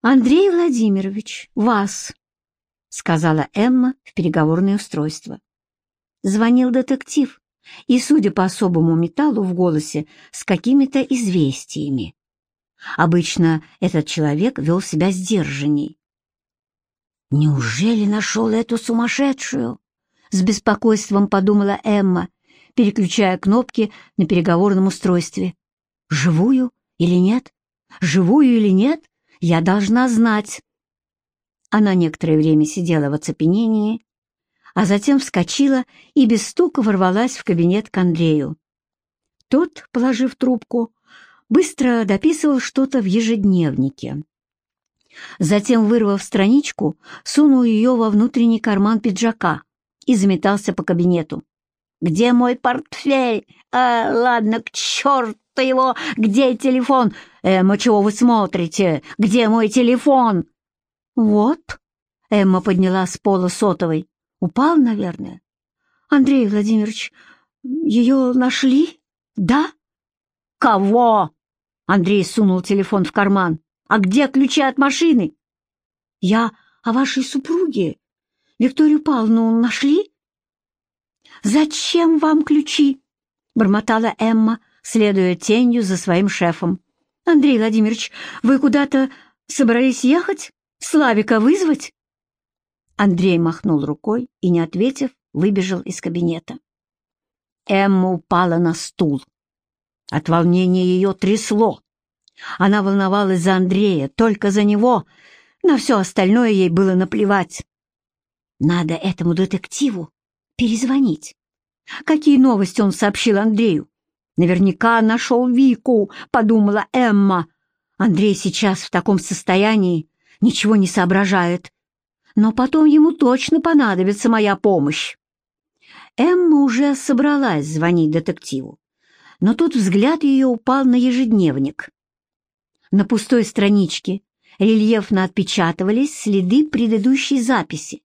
«Андрей Владимирович, вас», — сказала Эмма в переговорное устройство. Звонил детектив, и, судя по особому металлу в голосе, с какими-то известиями. Обычно этот человек вел себя сдержанней. «Неужели нашел эту сумасшедшую?» — с беспокойством подумала Эмма, переключая кнопки на переговорном устройстве. «Живую или нет? Живую или нет? Я должна знать». Она некоторое время сидела в оцепенении, а затем вскочила и без стука ворвалась в кабинет к Андрею. Тот, положив трубку, быстро дописывал что-то в ежедневнике. Затем, вырвав страничку, сунул ее во внутренний карман пиджака и заметался по кабинету. «Где мой портфель? А, ладно, к черту его! Где телефон? Эмма, чего вы смотрите? Где мой телефон?» «Вот», — Эмма подняла с пола сотовой. «Упал, наверное?» «Андрей Владимирович, ее нашли? Да?» «Кого?» Андрей сунул телефон в карман. «А где ключи от машины?» «Я о вашей супруге. Викторию Павловну нашли?» «Зачем вам ключи?» — бормотала Эмма, следуя тенью за своим шефом. «Андрей Владимирович, вы куда-то собрались ехать? Славика вызвать?» Андрей махнул рукой и, не ответив, выбежал из кабинета. Эмма упала на стул. От волнения ее трясло. Она волновалась за Андрея, только за него. На все остальное ей было наплевать. Надо этому детективу перезвонить. Какие новости он сообщил Андрею? Наверняка нашел Вику, подумала Эмма. Андрей сейчас в таком состоянии, ничего не соображает. Но потом ему точно понадобится моя помощь. Эмма уже собралась звонить детективу но тут взгляд ее упал на ежедневник. На пустой страничке рельефно отпечатывались следы предыдущей записи.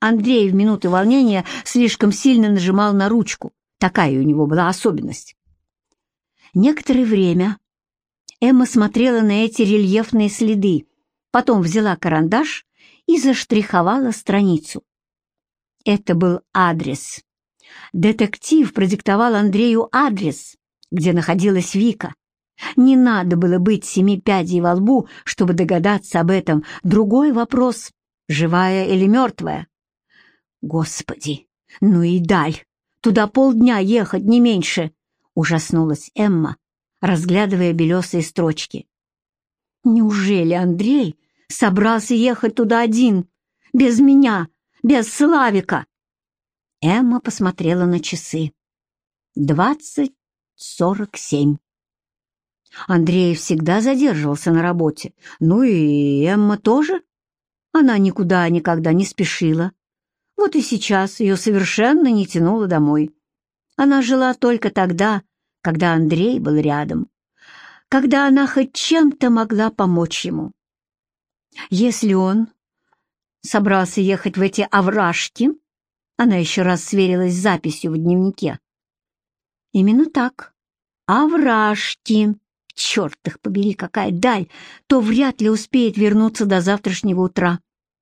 Андрей в минуты волнения слишком сильно нажимал на ручку. Такая у него была особенность. Некоторое время Эмма смотрела на эти рельефные следы, потом взяла карандаш и заштриховала страницу. Это был адрес. Детектив продиктовал Андрею адрес, где находилась Вика. Не надо было быть семи пядей во лбу, чтобы догадаться об этом. Другой вопрос — живая или мертвая? Господи, ну и даль! Туда полдня ехать, не меньше! Ужаснулась Эмма, разглядывая белесые строчки. Неужели Андрей собрался ехать туда один, без меня, без Славика? Эмма посмотрела на часы. Двадцать сорок семь. Андрей всегда задерживался на работе. Ну и Эмма тоже. Она никуда никогда не спешила. Вот и сейчас ее совершенно не тянуло домой. Она жила только тогда, когда Андрей был рядом, когда она хоть чем-то могла помочь ему. Если он собрался ехать в эти овражки, она еще раз сверилась с записью в дневнике, Именно так. А вражки, черт их побери, какая даль, то вряд ли успеет вернуться до завтрашнего утра,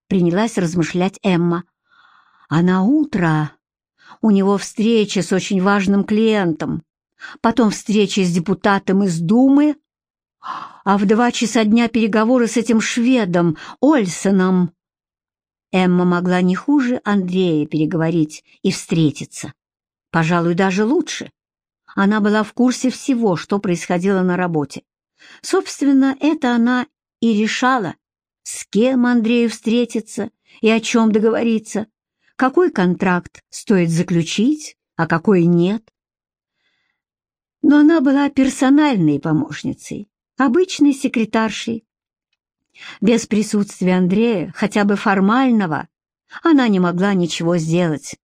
принялась размышлять Эмма. А на утро у него встреча с очень важным клиентом, потом встреча с депутатом из Думы, а в два часа дня переговоры с этим шведом, Ольсоном. Эмма могла не хуже Андрея переговорить и встретиться. Пожалуй, даже лучше. Она была в курсе всего, что происходило на работе. Собственно, это она и решала, с кем Андрею встретиться и о чем договориться, какой контракт стоит заключить, а какой нет. Но она была персональной помощницей, обычной секретаршей. Без присутствия Андрея, хотя бы формального, она не могла ничего сделать.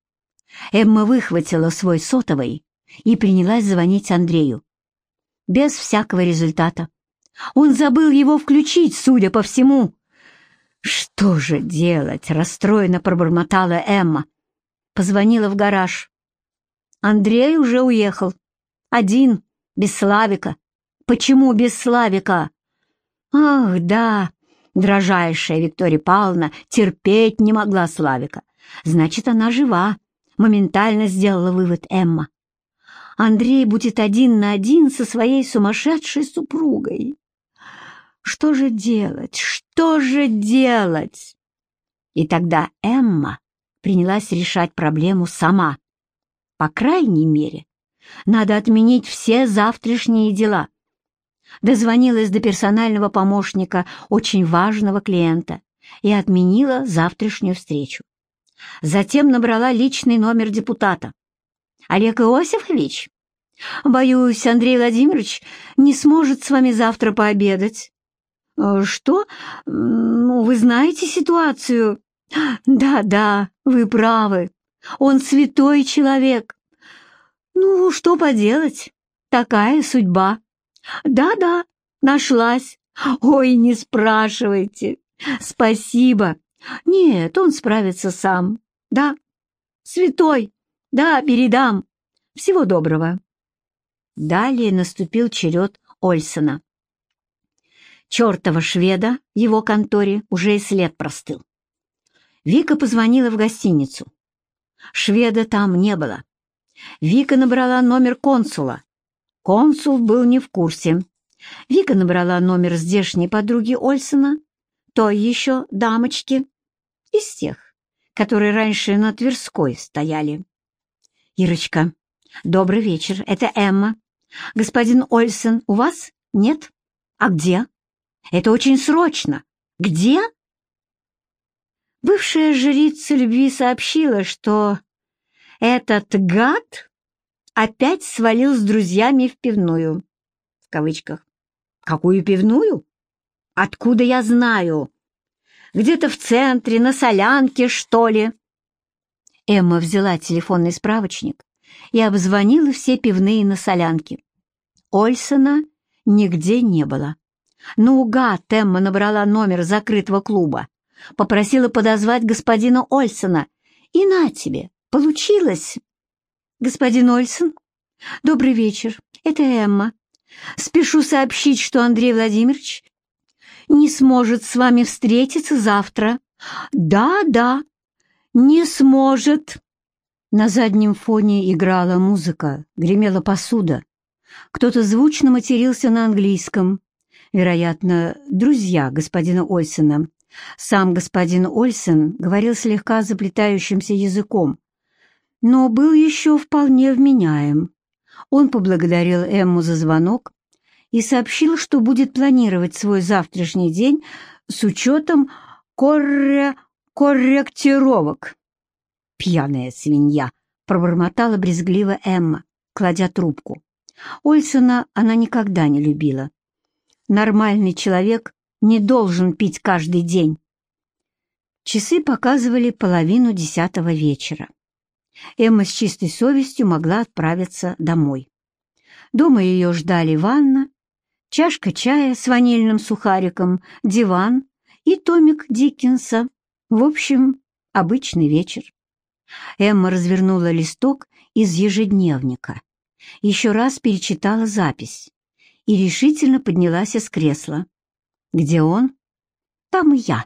Эмма выхватила свой сотовый и принялась звонить Андрею. Без всякого результата. Он забыл его включить, судя по всему. «Что же делать?» — расстроенно пробормотала Эмма. Позвонила в гараж. Андрей уже уехал. Один, без Славика. Почему без Славика? Ах, да, Дрожайшая Виктория Павловна терпеть не могла Славика. Значит, она жива, моментально сделала вывод Эмма. Андрей будет один на один со своей сумасшедшей супругой. Что же делать? Что же делать? И тогда Эмма принялась решать проблему сама. По крайней мере, надо отменить все завтрашние дела. Дозвонилась до персонального помощника очень важного клиента и отменила завтрашнюю встречу. Затем набрала личный номер депутата. «Олег Иосифович, боюсь, Андрей Владимирович не сможет с вами завтра пообедать». «Э, «Что? Ну, вы знаете ситуацию?» «Да, да, вы правы. Он святой человек. Ну, что поделать? Такая судьба. Да-да, нашлась. Ой, не спрашивайте. Спасибо. Нет, он справится сам. Да, святой. Да, передам. Всего доброго. Далее наступил черед Ольсона. Чертова шведа в его конторе уже и след простыл. Вика позвонила в гостиницу. Шведа там не было. Вика набрала номер консула. Консул был не в курсе. Вика набрала номер здешней подруги Ольсона, той еще дамочки, из тех, которые раньше на Тверской стояли. «Ирочка, добрый вечер, это Эмма. Господин Ольсон у вас? Нет? А где? Это очень срочно. Где?» Бывшая жрица любви сообщила, что этот гад опять свалил с друзьями в пивную. В кавычках. Какую пивную? Откуда я знаю? Где-то в центре, на солянке, что ли? Эмма взяла телефонный справочник и обзвонила все пивные на солянке. Ольсона нигде не было. Наугад Эмма набрала номер закрытого клуба попросила подозвать господина Ольсона. И на тебе, получилось. Господин Ольсон, добрый вечер, это Эмма. Спешу сообщить, что Андрей Владимирович не сможет с вами встретиться завтра. Да, да, не сможет. На заднем фоне играла музыка, гремела посуда. Кто-то звучно матерился на английском. Вероятно, друзья господина Ольсона. Сам господин Ольсен говорил слегка заплетающимся языком, но был еще вполне вменяем. Он поблагодарил Эмму за звонок и сообщил, что будет планировать свой завтрашний день с учетом корре... корректировок. «Пьяная свинья!» — пробормотала брезгливо Эмма, кладя трубку. Ольсона она никогда не любила. Нормальный человек не должен пить каждый день. Часы показывали половину десятого вечера. Эмма с чистой совестью могла отправиться домой. Дома ее ждали ванна, чашка чая с ванильным сухариком, диван и томик Диккенса. В общем, обычный вечер. Эмма развернула листок из ежедневника, еще раз перечитала запись и решительно поднялась из кресла. Где он? Там и я.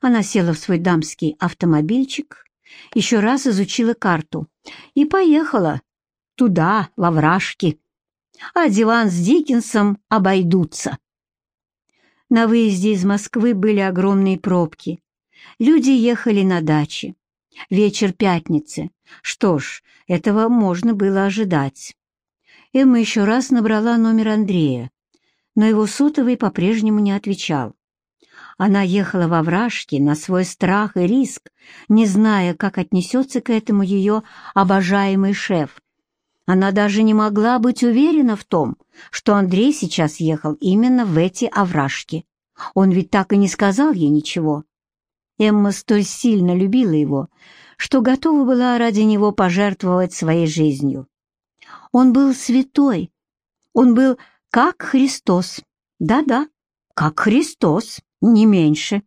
Она села в свой дамский автомобильчик, еще раз изучила карту и поехала туда, во вражки. А диван с Диккенсом обойдутся. На выезде из Москвы были огромные пробки. Люди ехали на даче. Вечер пятницы. Что ж, этого можно было ожидать. Эмма еще раз набрала номер Андрея но его сотовый по-прежнему не отвечал. Она ехала во вражке на свой страх и риск, не зная, как отнесется к этому ее обожаемый шеф. Она даже не могла быть уверена в том, что Андрей сейчас ехал именно в эти овражки. Он ведь так и не сказал ей ничего. Эмма столь сильно любила его, что готова была ради него пожертвовать своей жизнью. Он был святой, он был как Христос. Да-да, как Христос, не меньше.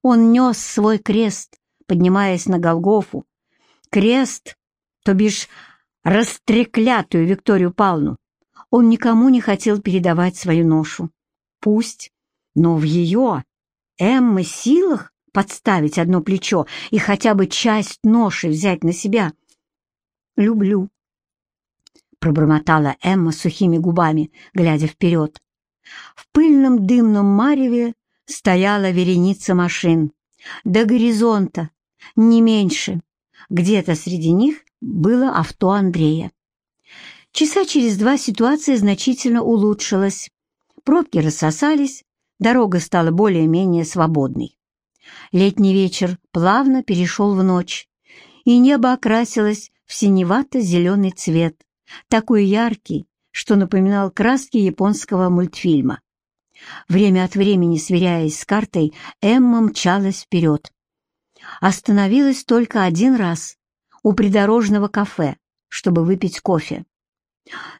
Он нес свой крест, поднимаясь на Голгофу. Крест, то бишь растреклятую Викторию Павловну. Он никому не хотел передавать свою ношу. Пусть, но в ее, Эммы силах подставить одно плечо и хотя бы часть ноши взять на себя? «Люблю», — пробормотала Эмма сухими губами, глядя вперед. В пыльном дымном мареве стояла вереница машин. До горизонта, не меньше. Где-то среди них было авто Андрея. Часа через два ситуация значительно улучшилась. Пробки рассосались, дорога стала более-менее свободной. Летний вечер плавно перешел в ночь, и небо окрасилось в синевато-зеленый цвет, такой яркий, что напоминал краски японского мультфильма. Время от времени, сверяясь с картой, Эмма мчалась вперед. Остановилась только один раз у придорожного кафе, чтобы выпить кофе.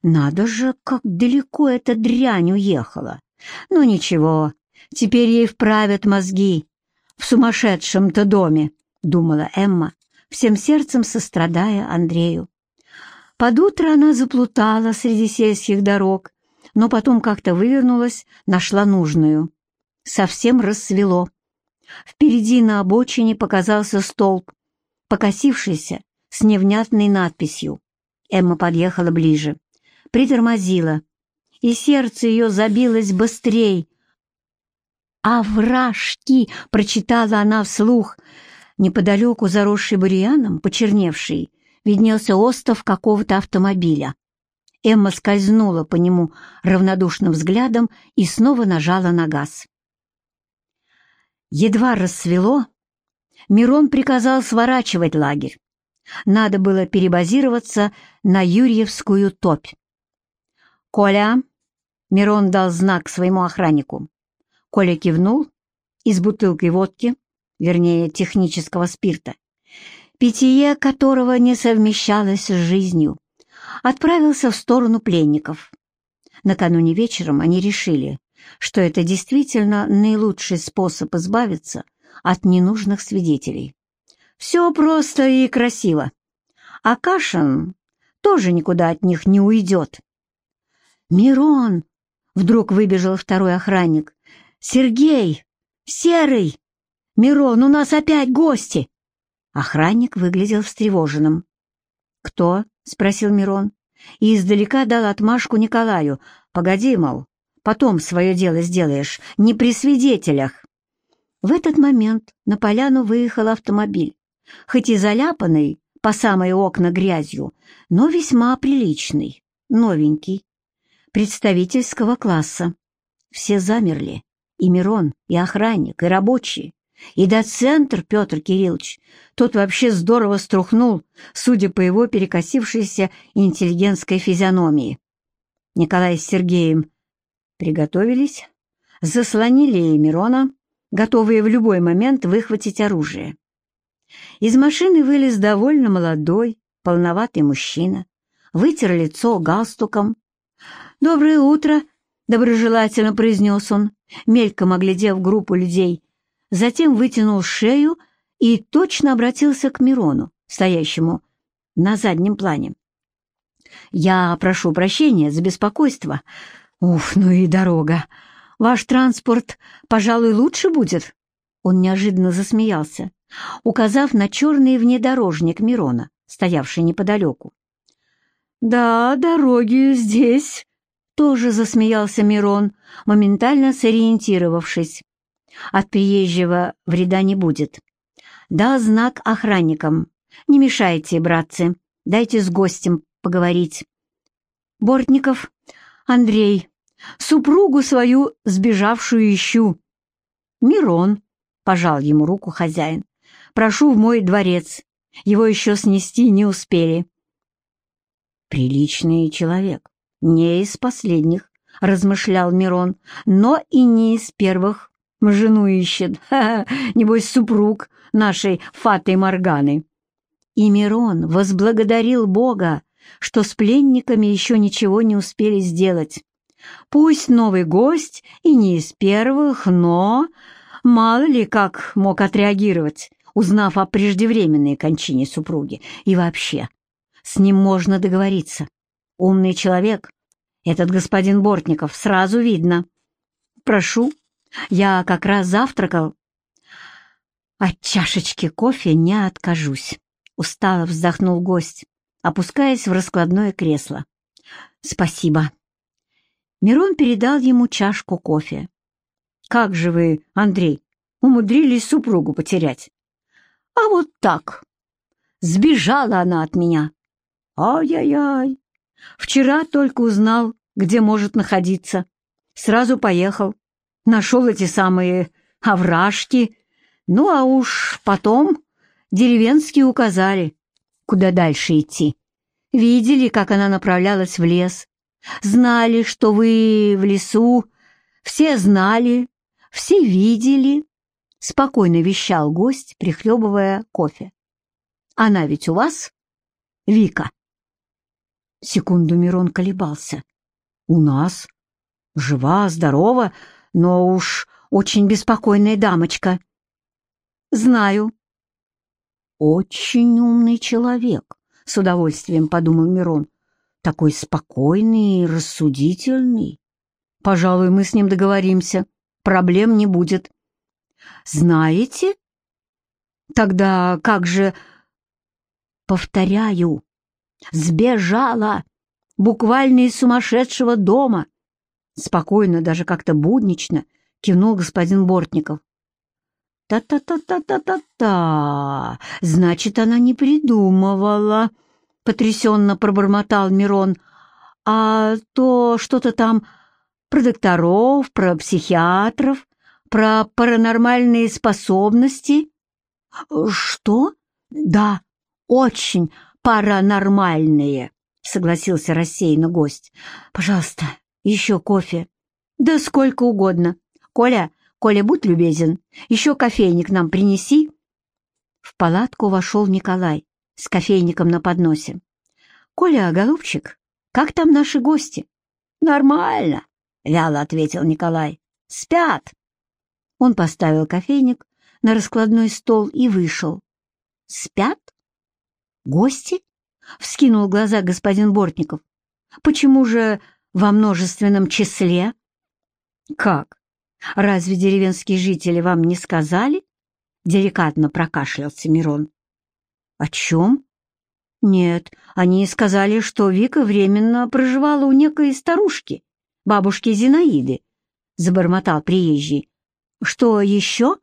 Надо же, как далеко эта дрянь уехала. Ну ничего, теперь ей вправят мозги в сумасшедшем-то доме, думала Эмма, всем сердцем сострадая Андрею. Под утро она заплутала среди сельских дорог, но потом как-то вывернулась, нашла нужную. Совсем рассвело. Впереди на обочине показался столб, покосившийся, с невнятной надписью. Эмма подъехала ближе, притормозила, и сердце ее забилось быстрей. «Овражки!» — прочитала она вслух. Неподалеку, заросший бурьяном, почерневший, виднелся остов какого-то автомобиля. Эмма скользнула по нему равнодушным взглядом и снова нажала на газ. Едва рассвело, Мирон приказал сворачивать лагерь. Надо было перебазироваться на Юрьевскую топь. «Коля!» — Мирон дал знак своему охраннику. Коля кивнул и с бутылкой водки, вернее, технического спирта, питье которого не совмещалось с жизнью, отправился в сторону пленников. Накануне вечером они решили, что это действительно наилучший способ избавиться от ненужных свидетелей. Все просто и красиво. А Кашин тоже никуда от них не уйдет. «Мирон!» — вдруг выбежал второй охранник. «Сергей! Серый! Мирон, у нас опять гости!» Охранник выглядел встревоженным. «Кто?» — спросил Мирон. И издалека дал отмашку Николаю. «Погоди, мол, потом свое дело сделаешь, не при свидетелях». В этот момент на поляну выехал автомобиль, хоть и заляпанный по самые окна грязью, но весьма приличный, новенький, представительского класса. Все замерли, и Мирон, и охранник, и рабочие. И доцентр Петр Кириллович, тот вообще здорово струхнул, судя по его перекосившейся интеллигентской физиономии. Николай с Сергеем приготовились, заслонили Мирона, готовые в любой момент выхватить оружие. Из машины вылез довольно молодой, полноватый мужчина, вытер лицо галстуком. «Доброе утро!» — доброжелательно произнес он, мельком оглядев группу людей, затем вытянул шею и точно обратился к Мирону, стоящему на заднем плане. «Я прошу прощения за беспокойство. Уф, ну и дорога. Ваш транспорт, пожалуй, лучше будет?» Он неожиданно засмеялся, указав на черный внедорожник Мирона, стоявший неподалеку. «Да, дороги здесь», — тоже засмеялся Мирон, моментально сориентировавшись. От приезжего вреда не будет. Дал знак охранникам. Не мешайте, братцы, дайте с гостем поговорить. Бортников, Андрей, супругу свою сбежавшую ищу. Мирон, пожал ему руку хозяин, прошу в мой дворец. Его еще снести не успели. Приличный человек, не из последних, размышлял Мирон, но и не из первых. Жену ищет, ха -ха, небось, супруг нашей Фаты Морганы. И Мирон возблагодарил Бога, что с пленниками еще ничего не успели сделать. Пусть новый гость и не из первых, но мало ли как мог отреагировать, узнав о преждевременной кончине супруги. И вообще, с ним можно договориться. Умный человек, этот господин Бортников, сразу видно. Прошу, Я как раз завтракал. От чашечки кофе не откажусь. Устало вздохнул гость, опускаясь в раскладное кресло. Спасибо. Мирон передал ему чашку кофе. «Как же вы, Андрей, умудрились супругу потерять?» «А вот так. Сбежала она от меня. Ай-яй-яй. Вчера только узнал, где может находиться. Сразу поехал. Нашел эти самые овражки. Ну, а уж потом деревенские указали, куда дальше идти. Видели, как она направлялась в лес. Знали, что вы в лесу. Все знали, все видели. Спокойно вещал гость, прихлебывая кофе. Она ведь у вас? Вика. Секунду Мирон колебался. У нас? Жива, здорова, но уж очень беспокойная дамочка. Знаю. Очень умный человек, с удовольствием подумал Мирон. Такой спокойный и рассудительный. Пожалуй, мы с ним договоримся. Проблем не будет. Знаете? Тогда как же... Повторяю, сбежала, буквально из сумасшедшего дома. Спокойно, даже как-то буднично, кивнул господин Бортников. «Та-та-та-та-та-та-та! Значит, она не придумывала!» — потрясенно пробормотал Мирон. «А то что-то там про докторов, про психиатров, про паранормальные способности?» «Что? Да, очень паранормальные», — согласился рассеянно гость. «Пожалуйста, еще кофе». «Да сколько угодно. Коля, Коля, будь любезен, еще кофейник нам принеси». В палатку вошел Николай с кофейником на подносе. «Коля, голубчик, как там наши гости?» «Нормально», — вяло ответил Николай. «Спят». Он поставил кофейник на раскладной стол и вышел. «Спят? Гости?» — вскинул глаза господин Бортников. «Почему же во множественном числе?» «Как? Разве деревенские жители вам не сказали?» Деликатно прокашлялся Мирон. «О чем?» «Нет, они сказали, что Вика временно проживала у некой старушки, бабушки Зинаиды», — забормотал приезжий. «Что еще?»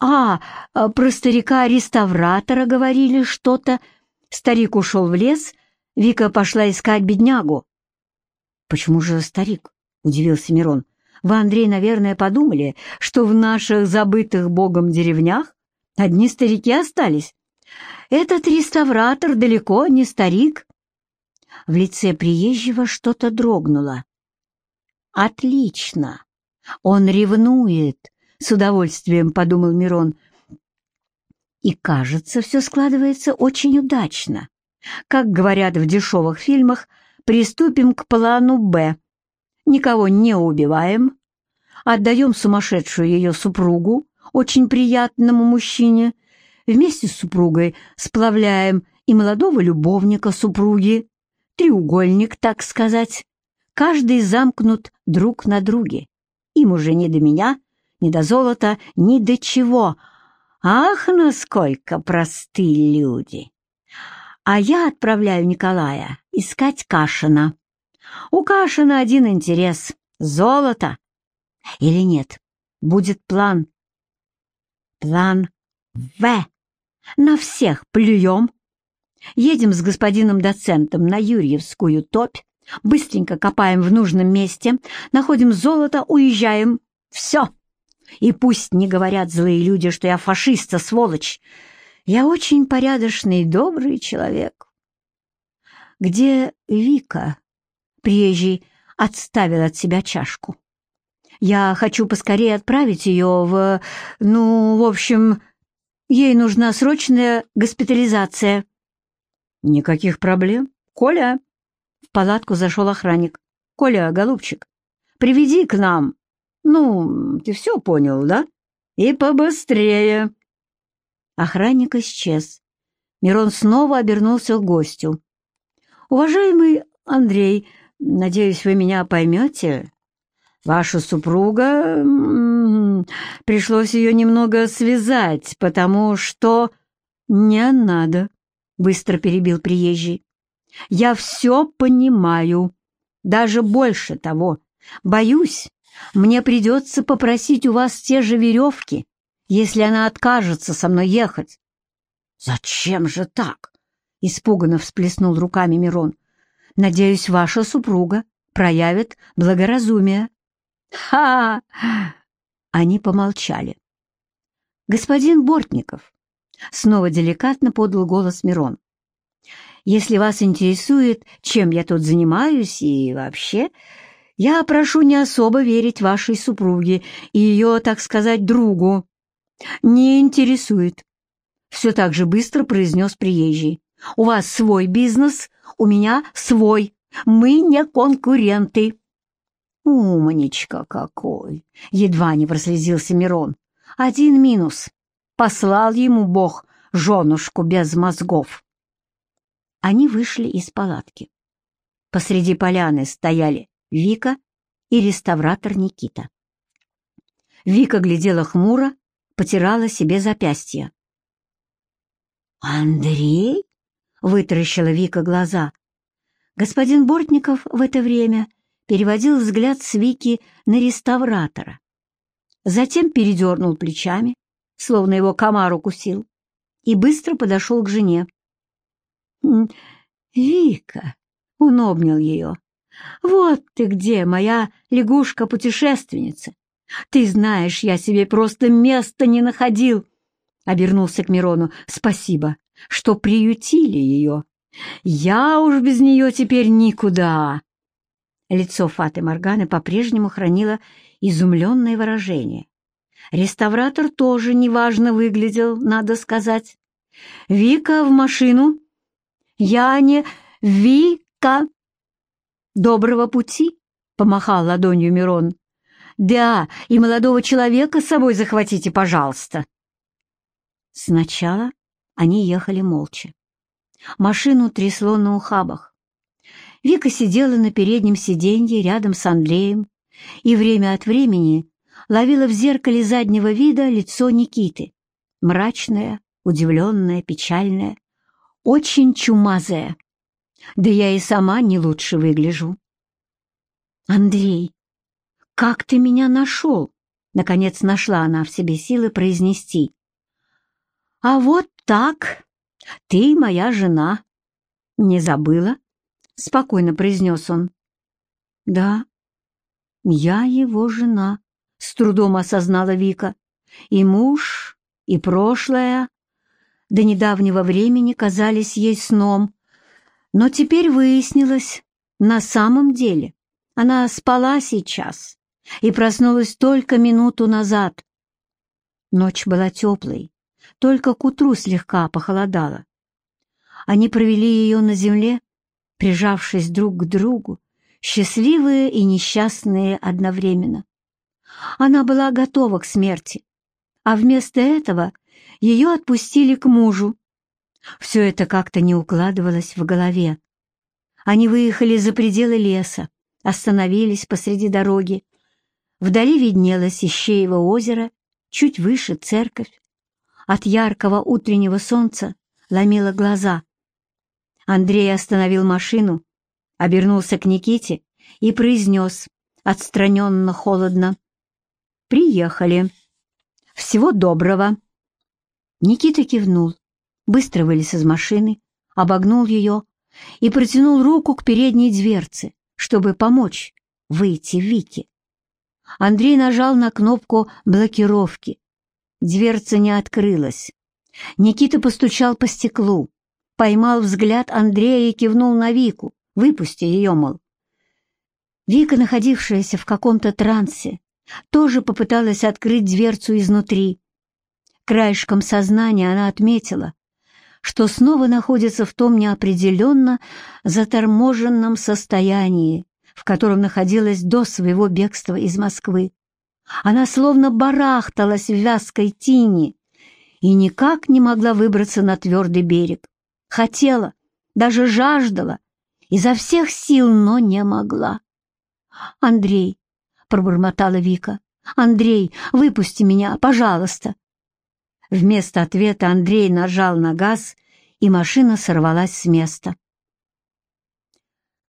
«А, про старика-реставратора говорили что-то. Старик ушел в лес, Вика пошла искать беднягу». «Почему же старик?» — удивился Мирон. Вы, Андрей, наверное, подумали, что в наших забытых Богом деревнях одни старики остались. Этот реставратор далеко не старик. В лице приезжего что-то дрогнуло. «Отлично! Он ревнует!» — с удовольствием подумал Мирон. «И, кажется, все складывается очень удачно. Как говорят в дешевых фильмах, приступим к плану «Б» никого не убиваем, отдаем сумасшедшую ее супругу, очень приятному мужчине, вместе с супругой сплавляем и молодого любовника супруги, треугольник, так сказать. Каждый замкнут друг на друге. Им уже не до меня, ни до золота, ни до чего. Ах, насколько простые люди! А я отправляю Николая искать Кашина. У Кашина один интерес — золото. Или нет, будет план. План В. На всех плюем. Едем с господином доцентом на Юрьевскую топь, быстренько копаем в нужном месте, находим золото, уезжаем. Все. И пусть не говорят злые люди, что я фашиста, сволочь. Я очень порядочный и добрый человек. Где Вика? Приезжий отставил от себя чашку. «Я хочу поскорее отправить ее в... Ну, в общем, ей нужна срочная госпитализация». «Никаких проблем. Коля!» В палатку зашел охранник. «Коля, голубчик, приведи к нам. Ну, ты все понял, да? И побыстрее!» Охранник исчез. Мирон снова обернулся к гостю. «Уважаемый Андрей, Надеюсь, вы меня поймете. Ваша супруга пришлось ее немного связать, потому что...» «Не надо», — быстро перебил приезжий. «Я все понимаю. Даже больше того. Боюсь, мне придется попросить у вас те же веревки, если она откажется со мной ехать». «Зачем же так?» — испуганно всплеснул руками Мирон. «Надеюсь, ваша супруга проявит благоразумие». «Ха!» Они помолчали. «Господин Бортников», — снова деликатно подал голос Мирон, «если вас интересует, чем я тут занимаюсь и вообще, я прошу не особо верить вашей супруге и ее, так сказать, другу». «Не интересует», — все так же быстро произнес приезжий. «У вас свой бизнес, у меня свой. Мы не конкуренты». «Умничка какой!» — едва не прослезился Мирон. «Один минус. Послал ему Бог женушку без мозгов». Они вышли из палатки. Посреди поляны стояли Вика и реставратор Никита. Вика глядела хмуро, потирала себе запястье. «Андрей?» — вытаращила Вика глаза. Господин Бортников в это время переводил взгляд с Вики на реставратора. Затем передернул плечами, словно его комар укусил, и быстро подошел к жене. «Вика!» — он обнял ее. «Вот ты где, моя лягушка-путешественница! Ты знаешь, я себе просто места не находил!» Обернулся к Мирону. «Спасибо, что приютили ее. Я уж без нее теперь никуда!» Лицо Фаты Морганы по-прежнему хранило изумленное выражение. Реставратор тоже неважно выглядел, надо сказать. «Вика, в машину!» «Я не... Вика!» «Доброго пути!» — помахал ладонью Мирон. «Да, и молодого человека с собой захватите, пожалуйста!» Сначала они ехали молча. Машину трясло на ухабах. Вика сидела на переднем сиденье рядом с Андреем и время от времени ловила в зеркале заднего вида лицо Никиты. Мрачное, удивленное, печальное, очень чумазое. Да я и сама не лучше выгляжу. «Андрей, как ты меня нашел?» Наконец нашла она в себе силы произнести. «А вот так. Ты моя жена. Не забыла?» — спокойно произнес он. «Да, я его жена», — с трудом осознала Вика. «И муж, и прошлое до недавнего времени казались ей сном. Но теперь выяснилось, на самом деле она спала сейчас и проснулась только минуту назад. Ночь была теплой, только к утру слегка похолодало. Они провели ее на земле, прижавшись друг к другу, счастливые и несчастные одновременно. Она была готова к смерти, а вместо этого ее отпустили к мужу. Все это как-то не укладывалось в голове. Они выехали за пределы леса, остановились посреди дороги. Вдали виднелось Ищеево озеро, чуть выше церковь. От яркого утреннего солнца ломило глаза. Андрей остановил машину, обернулся к Никите и произнес отстраненно холодно. «Приехали. Всего доброго». Никита кивнул, быстро вылез из машины, обогнул ее и протянул руку к передней дверце, чтобы помочь выйти Вике. Андрей нажал на кнопку блокировки. Дверца не открылась. Никита постучал по стеклу поймал взгляд Андрея и кивнул на Вику. «Выпусти ее, мол». Вика, находившаяся в каком-то трансе, тоже попыталась открыть дверцу изнутри. Краешком сознания она отметила, что снова находится в том неопределенно заторможенном состоянии, в котором находилась до своего бегства из Москвы. Она словно барахталась в вязкой тени и никак не могла выбраться на твердый берег хотела, даже жаждала, изо всех сил, но не могла. «Андрей», — пробормотала Вика, Андрей, выпусти меня, пожалуйста!» Вместо ответа Андрей нажал на газ, и машина сорвалась с места.